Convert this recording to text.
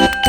Música